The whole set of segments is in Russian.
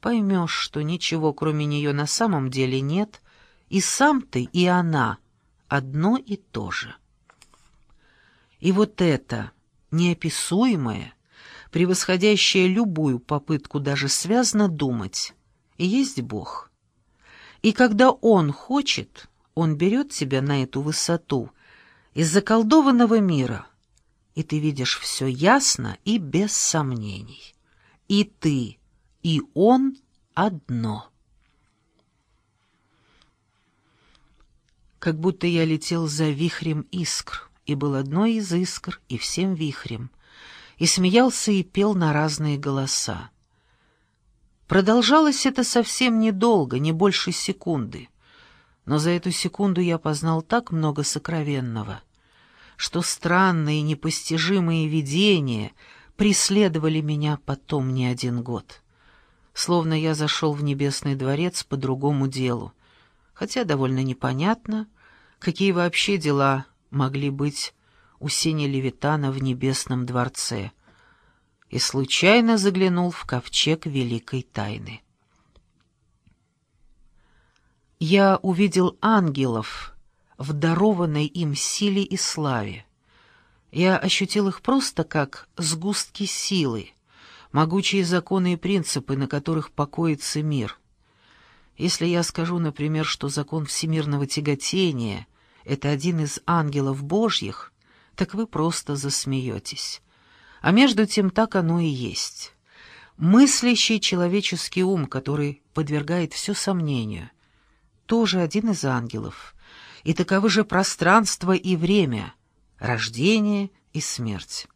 поймешь, что ничего кроме нее на самом деле нет, и сам ты, и она одно и то же. И вот это неописуемое, превосходящее любую попытку даже связно думать, и есть Бог. И когда Он хочет, Он берет тебя на эту высоту из заколдованного мира, и ты видишь все ясно и без сомнений. И ты, и Он одно. Как будто я летел за вихрем искр, и был одной из искр и всем вихрем, и смеялся и пел на разные голоса. Продолжалось это совсем недолго, не больше секунды. Но за эту секунду я познал так много сокровенного, что странные непостижимые видения преследовали меня потом не один год. Словно я зашел в небесный дворец по другому делу, хотя довольно непонятно, какие вообще дела могли быть у Сени Левитана в небесном дворце, и случайно заглянул в ковчег великой тайны. Я увидел ангелов в дарованной им силе и славе. Я ощутил их просто как сгустки силы, могучие законы и принципы, на которых покоится мир. Если я скажу, например, что закон всемирного тяготения — это один из ангелов Божьих, так вы просто засмеетесь. А между тем так оно и есть. Мыслящий человеческий ум, который подвергает все сомнению, тоже один из ангелов. И таковы же пространство и время, рождение и смерть.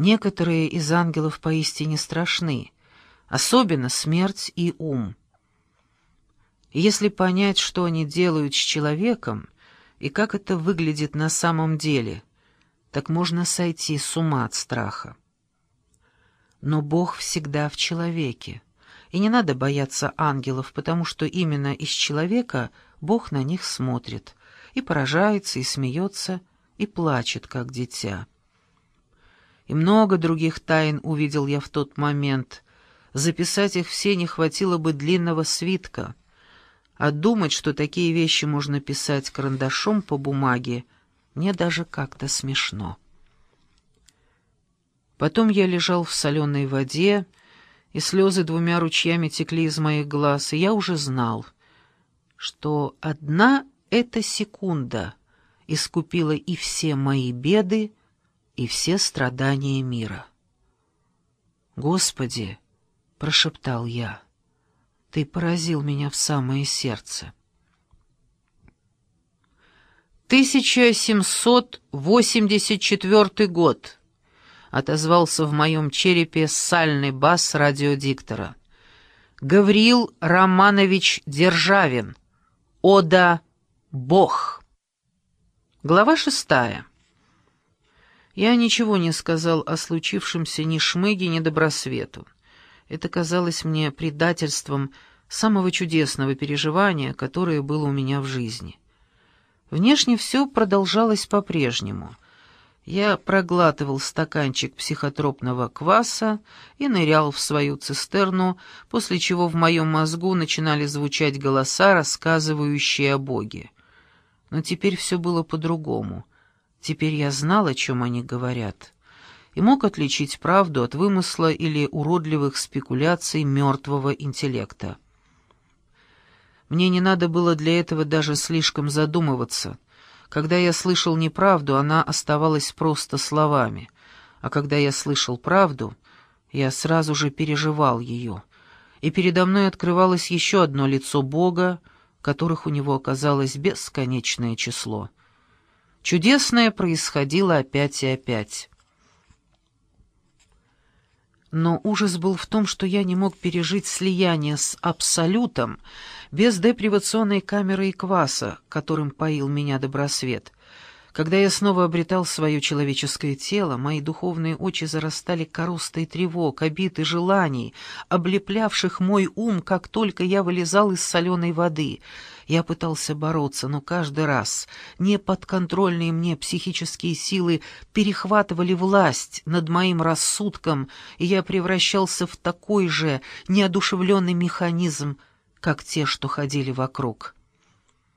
Некоторые из ангелов поистине страшны, особенно смерть и ум. Если понять, что они делают с человеком, и как это выглядит на самом деле, так можно сойти с ума от страха. Но Бог всегда в человеке, и не надо бояться ангелов, потому что именно из человека Бог на них смотрит, и поражается, и смеется, и плачет, как дитя. И много других тайн увидел я в тот момент. Записать их все не хватило бы длинного свитка — а думать, что такие вещи можно писать карандашом по бумаге, мне даже как-то смешно. Потом я лежал в соленой воде, и слезы двумя ручьями текли из моих глаз, и я уже знал, что одна эта секунда искупила и все мои беды, и все страдания мира. «Господи!» — прошептал я — ты поразил меня в самое сердце. 1784 год. Отозвался в моем черепе сальный бас радиодиктора. Гавриил Романович Державин. Ода «Бог». Глава шестая. Я ничего не сказал о случившемся ни Шмыге, ни Добросвету. Это казалось мне предательством самого чудесного переживания, которое было у меня в жизни. Внешне все продолжалось по-прежнему. Я проглатывал стаканчик психотропного кваса и нырял в свою цистерну, после чего в моем мозгу начинали звучать голоса, рассказывающие о Боге. Но теперь все было по-другому. Теперь я знал, о чем они говорят и мог отличить правду от вымысла или уродливых спекуляций мертвого интеллекта. Мне не надо было для этого даже слишком задумываться. Когда я слышал неправду, она оставалась просто словами, а когда я слышал правду, я сразу же переживал ее, и передо мной открывалось еще одно лицо Бога, которых у него оказалось бесконечное число. Чудесное происходило опять и опять. Но ужас был в том, что я не мог пережить слияние с Абсолютом без депривационной камеры и кваса, которым поил меня Добросвет, Когда я снова обретал свое человеческое тело, мои духовные очи зарастали коростой тревог, обид и желаний, облеплявших мой ум, как только я вылезал из соленой воды. Я пытался бороться, но каждый раз неподконтрольные мне психические силы перехватывали власть над моим рассудком, и я превращался в такой же неодушевленный механизм, как те, что ходили вокруг.